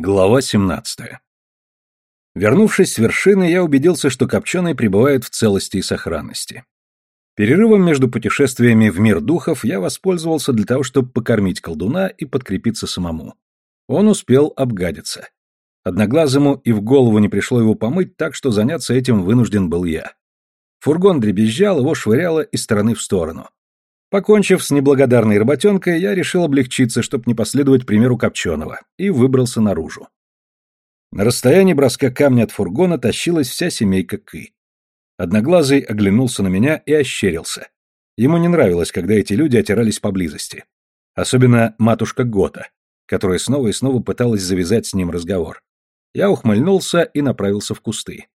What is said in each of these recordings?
Глава 17. Вернувшись с вершины, я убедился, что Копченый пребывает в целости и сохранности. Перерывом между путешествиями в мир духов я воспользовался для того, чтобы покормить колдуна и подкрепиться самому. Он успел обгадиться. Одноглазому и в голову не пришло его помыть, так что заняться этим вынужден был я. Фургон дребезжал, его швыряло из стороны в сторону. Покончив с неблагодарной работенкой, я решил облегчиться, чтобы не последовать примеру Копченого, и выбрался наружу. На расстоянии броска камня от фургона тащилась вся семейка Кы. Одноглазый оглянулся на меня и ощерился. Ему не нравилось, когда эти люди отирались поблизости. Особенно матушка Гота, которая снова и снова пыталась завязать с ним разговор. Я ухмыльнулся и направился в кусты.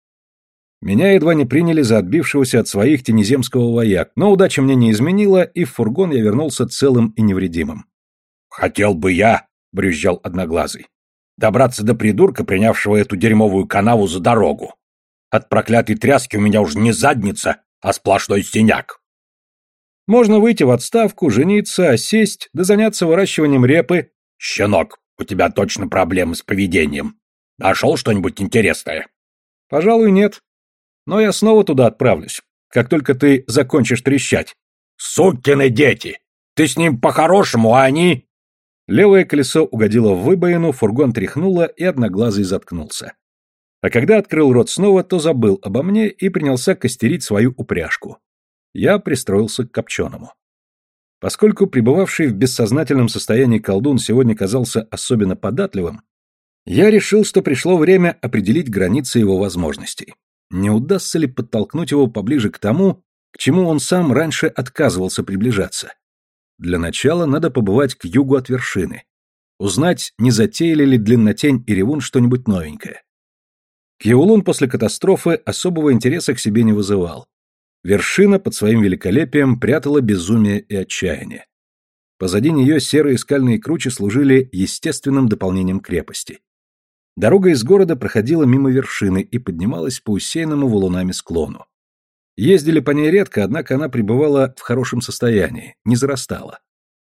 Меня едва не приняли за отбившегося от своих тенеземского вояк, но удача мне не изменила, и в фургон я вернулся целым и невредимым. «Хотел бы я», — брюзжал Одноглазый, — «добраться до придурка, принявшего эту дерьмовую канаву за дорогу. От проклятой тряски у меня уже не задница, а сплошной синяк». Можно выйти в отставку, жениться, осесть, да заняться выращиванием репы. «Щенок, у тебя точно проблемы с поведением. Нашел что-нибудь интересное?» «Пожалуй, нет. Но я снова туда отправлюсь, как только ты закончишь трещать. Сукины дети! Ты с ним по-хорошему, а они... Левое колесо угодило в выбоину, фургон тряхнуло, и одноглазый заткнулся. А когда открыл рот снова, то забыл обо мне и принялся костерить свою упряжку. Я пристроился к копченому. Поскольку пребывавший в бессознательном состоянии колдун сегодня казался особенно податливым, я решил, что пришло время определить границы его возможностей. Не удастся ли подтолкнуть его поближе к тому, к чему он сам раньше отказывался приближаться? Для начала надо побывать к югу от вершины. Узнать, не затеяли ли Длиннотень и Ревун что-нибудь новенькое. Кьяулун после катастрофы особого интереса к себе не вызывал. Вершина под своим великолепием прятала безумие и отчаяние. Позади нее серые скальные кручи служили естественным дополнением крепости. Дорога из города проходила мимо вершины и поднималась по усеянному валунами склону. Ездили по ней редко, однако она пребывала в хорошем состоянии, не зарастала.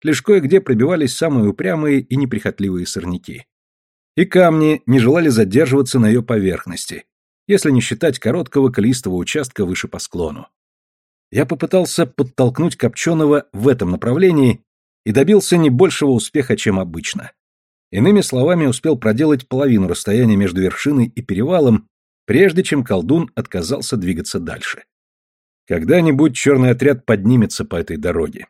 Лишь кое-где пробивались самые упрямые и неприхотливые сорняки. И камни не желали задерживаться на ее поверхности, если не считать короткого колистого участка выше по склону. Я попытался подтолкнуть Копченого в этом направлении и добился не большего успеха, чем обычно. Иными словами, успел проделать половину расстояния между вершиной и перевалом, прежде чем колдун отказался двигаться дальше. Когда-нибудь черный отряд поднимется по этой дороге.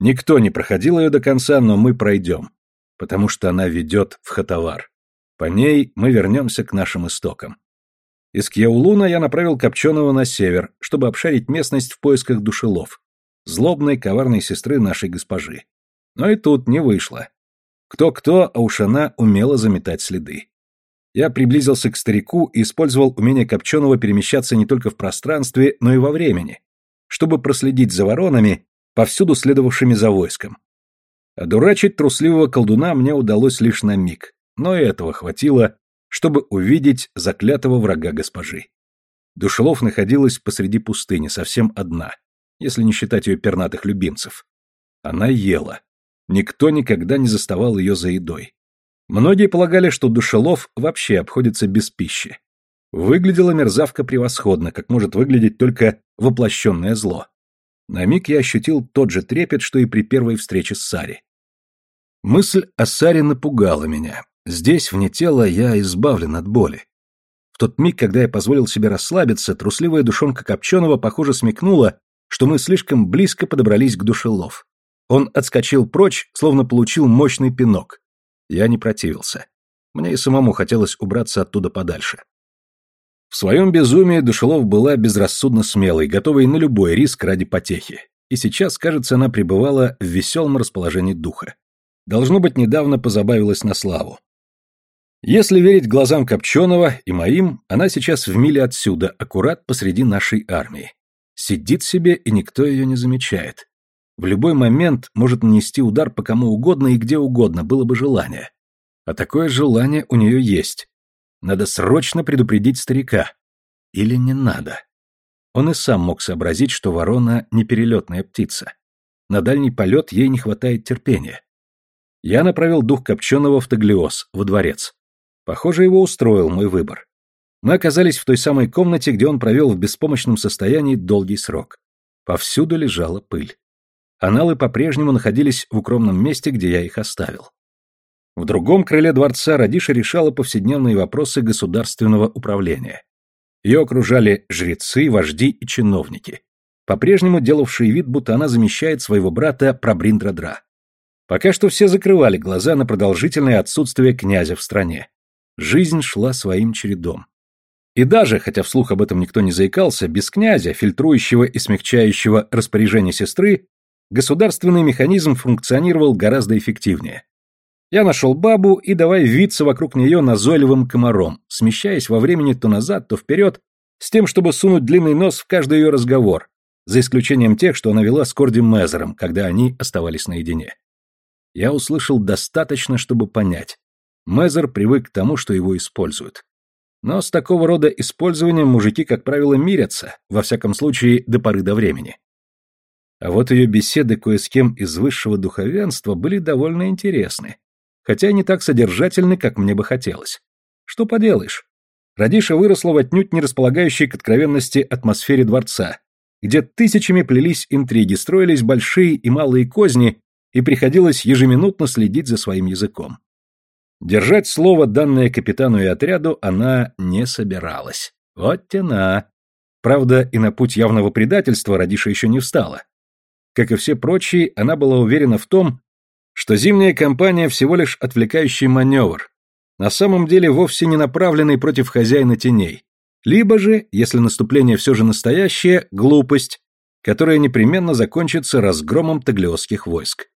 Никто не проходил ее до конца, но мы пройдем, потому что она ведет в Хатавар. По ней мы вернемся к нашим истокам. Из Кьяулуна я направил Копченого на север, чтобы обшарить местность в поисках душелов, злобной, коварной сестры нашей госпожи. Но и тут не вышло. Кто-кто, а уж она умела заметать следы. Я приблизился к старику и использовал умение Копченого перемещаться не только в пространстве, но и во времени, чтобы проследить за воронами, повсюду следовавшими за войском. Одурачить трусливого колдуна мне удалось лишь на миг, но и этого хватило, чтобы увидеть заклятого врага госпожи. Душелов находилась посреди пустыни, совсем одна, если не считать ее пернатых любимцев. Она ела. Никто никогда не заставал ее за едой. Многие полагали, что душелов вообще обходится без пищи. Выглядела мерзавка превосходно, как может выглядеть только воплощенное зло. На миг я ощутил тот же трепет, что и при первой встрече с Сари. Мысль о Саре напугала меня. Здесь, вне тела, я избавлен от боли. В тот миг, когда я позволил себе расслабиться, трусливая душонка Копченого, похоже, смекнула, что мы слишком близко подобрались к душелов. Он отскочил прочь, словно получил мощный пинок. Я не противился. Мне и самому хотелось убраться оттуда подальше. В своем безумии Душелов была безрассудно смелой, готовой на любой риск ради потехи. И сейчас, кажется, она пребывала в веселом расположении духа. Должно быть, недавно позабавилась на славу. Если верить глазам Копченого и моим, она сейчас в миле отсюда, аккурат посреди нашей армии. Сидит себе, и никто ее не замечает. В любой момент может нанести удар по кому угодно и где угодно, было бы желание. А такое желание у нее есть. Надо срочно предупредить старика. Или не надо? Он и сам мог сообразить, что ворона не перелетная птица. На дальний полет ей не хватает терпения. Я направил дух Копченого в Таглиоз, во дворец. Похоже, его устроил мой выбор. Мы оказались в той самой комнате, где он провел в беспомощном состоянии долгий срок. Повсюду лежала пыль. Аналы по-прежнему находились в укромном месте, где я их оставил. В другом крыле дворца Радиша решала повседневные вопросы государственного управления. Ее окружали жрецы, вожди и чиновники, по-прежнему делавшие вид, будто она замещает своего брата Прабриндрадра. Пока что все закрывали глаза на продолжительное отсутствие князя в стране. Жизнь шла своим чередом. И даже, хотя вслух об этом никто не заикался, без князя, фильтрующего и смягчающего распоряжение сестры, государственный механизм функционировал гораздо эффективнее. Я нашел бабу и давай виться вокруг нее назойливым комаром, смещаясь во времени то назад, то вперед, с тем, чтобы сунуть длинный нос в каждый ее разговор, за исключением тех, что она вела с Корди Мезером, когда они оставались наедине. Я услышал достаточно, чтобы понять. Мезер привык к тому, что его используют. Но с такого рода использованием мужики, как правило, мирятся, во всяком случае, до поры до времени. А вот ее беседы кое с кем из высшего духовенства были довольно интересны хотя не так содержательны, как мне бы хотелось. Что поделаешь? Радиша выросла в отнюдь не располагающей к откровенности атмосфере дворца, где тысячами плелись интриги, строились большие и малые козни, и приходилось ежеминутно следить за своим языком. Держать слово, данное капитану и отряду, она не собиралась. Вот тена. Правда, и на путь явного предательства Радиша еще не встала. Как и все прочие, она была уверена в том, что зимняя кампания всего лишь отвлекающий маневр, на самом деле вовсе не направленный против хозяина теней, либо же, если наступление все же настоящее, глупость, которая непременно закончится разгромом таглиосских войск.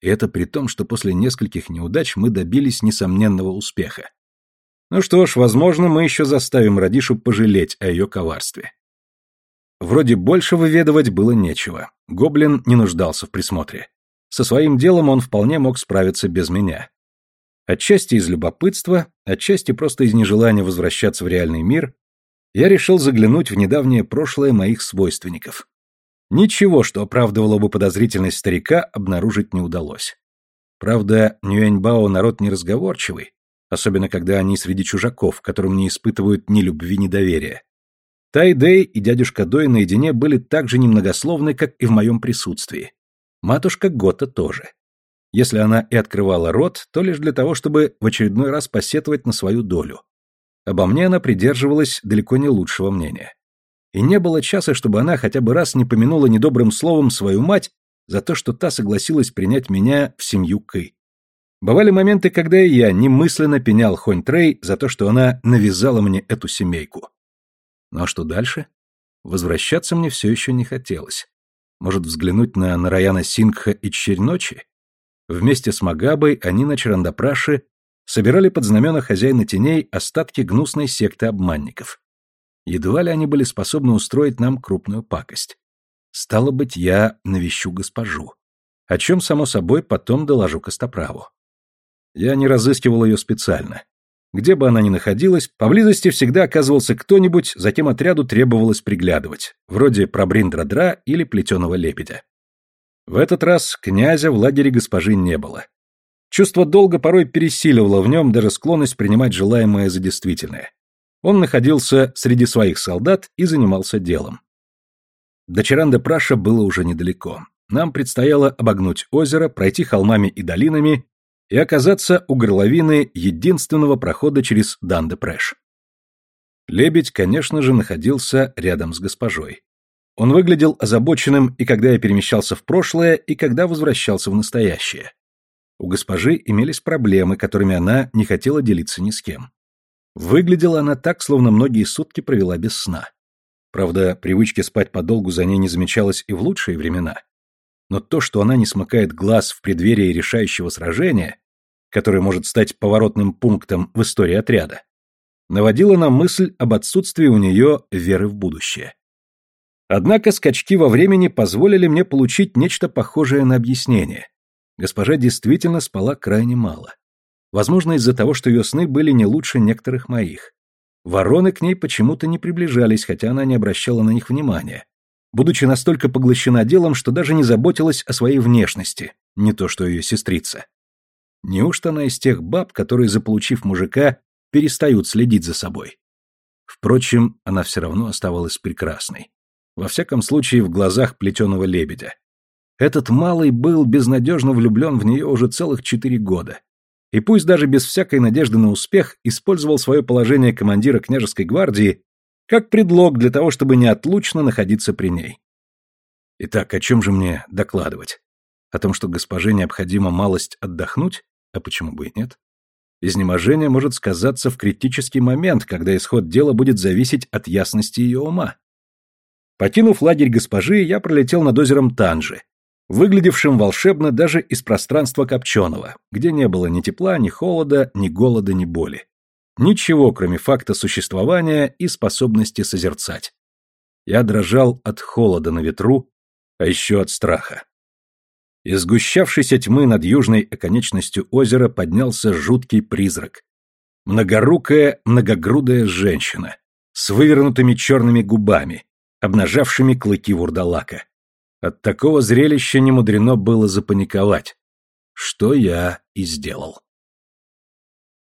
И это при том, что после нескольких неудач мы добились несомненного успеха. Ну что ж, возможно, мы еще заставим Радишу пожалеть о ее коварстве. Вроде больше выведывать было нечего. Гоблин не нуждался в присмотре. Со своим делом он вполне мог справиться без меня. Отчасти из любопытства, отчасти просто из нежелания возвращаться в реальный мир, я решил заглянуть в недавнее прошлое моих свойственников. Ничего, что оправдывало бы подозрительность старика, обнаружить не удалось. Правда, Нюэньбао народ неразговорчивый, особенно когда они среди чужаков, которым не испытывают ни любви, ни доверия. Тайдэй и дядюшка Дой наедине были так же немногословны, как и в моем присутствии. Матушка Гота тоже. Если она и открывала рот, то лишь для того, чтобы в очередной раз посетовать на свою долю. Обо мне она придерживалась далеко не лучшего мнения. И не было часа, чтобы она хотя бы раз не помянула недобрым словом свою мать за то, что та согласилась принять меня в семью Кы. Бывали моменты, когда и я немысленно пенял Хонь Трей за то, что она навязала мне эту семейку. Ну а что дальше? Возвращаться мне все еще не хотелось. Может, взглянуть на Нараяна Сингха и Черь? Вместе с Магабой они на Чарандапраше собирали под знамена хозяина теней остатки гнусной секты обманников. Едва ли они были способны устроить нам крупную пакость. Стало быть, я навещу госпожу. О чем, само собой, потом доложу Костоправу. Я не разыскивал ее специально. Где бы она ни находилась, поблизости всегда оказывался кто-нибудь, затем отряду требовалось приглядывать, вроде пробриндра-дра или плетеного лебедя. В этот раз князя в лагере госпожи не было. Чувство долга порой пересиливало в нем даже склонность принимать желаемое за действительное. Он находился среди своих солдат и занимался делом. До Чаранда-Праша было уже недалеко. Нам предстояло обогнуть озеро, пройти холмами и долинами и оказаться у горловины единственного прохода через Дандепреш. Лебедь, конечно же, находился рядом с госпожой. Он выглядел озабоченным и когда я перемещался в прошлое, и когда возвращался в настоящее. У госпожи имелись проблемы, которыми она не хотела делиться ни с кем. Выглядела она так, словно многие сутки провела без сна. Правда, привычки спать подолгу за ней не замечалось и в лучшие времена. Но то, что она не смыкает глаз в преддверии решающего сражения, который может стать поворотным пунктом в истории отряда, наводила на мысль об отсутствии у нее веры в будущее. Однако скачки во времени позволили мне получить нечто похожее на объяснение. Госпожа действительно спала крайне мало. Возможно, из-за того, что ее сны были не лучше некоторых моих. Вороны к ней почему-то не приближались, хотя она не обращала на них внимания, будучи настолько поглощена делом, что даже не заботилась о своей внешности, не то что ее сестрица. Неужто она из тех баб, которые, заполучив мужика, перестают следить за собой. Впрочем, она все равно оставалась прекрасной. Во всяком случае, в глазах плетеного лебедя. Этот малый был безнадежно влюблен в нее уже целых четыре года. И пусть даже без всякой надежды на успех использовал свое положение командира княжеской гвардии как предлог для того, чтобы неотлучно находиться при ней. Итак, о чем же мне докладывать? О том, что госпоже необходимо малость отдохнуть? А почему бы и нет? Изнеможение может сказаться в критический момент, когда исход дела будет зависеть от ясности ее ума. Покинув лагерь госпожи, я пролетел над озером Танжи, выглядевшим волшебно даже из пространства Копченого, где не было ни тепла, ни холода, ни голода, ни боли. Ничего, кроме факта существования и способности созерцать. Я дрожал от холода на ветру, а еще от страха. Из сгущавшейся тьмы над южной оконечностью озера поднялся жуткий призрак. Многорукая, многогрудая женщина с вывернутыми черными губами, обнажавшими клыки вурдалака. От такого зрелища немудрено было запаниковать, что я и сделал.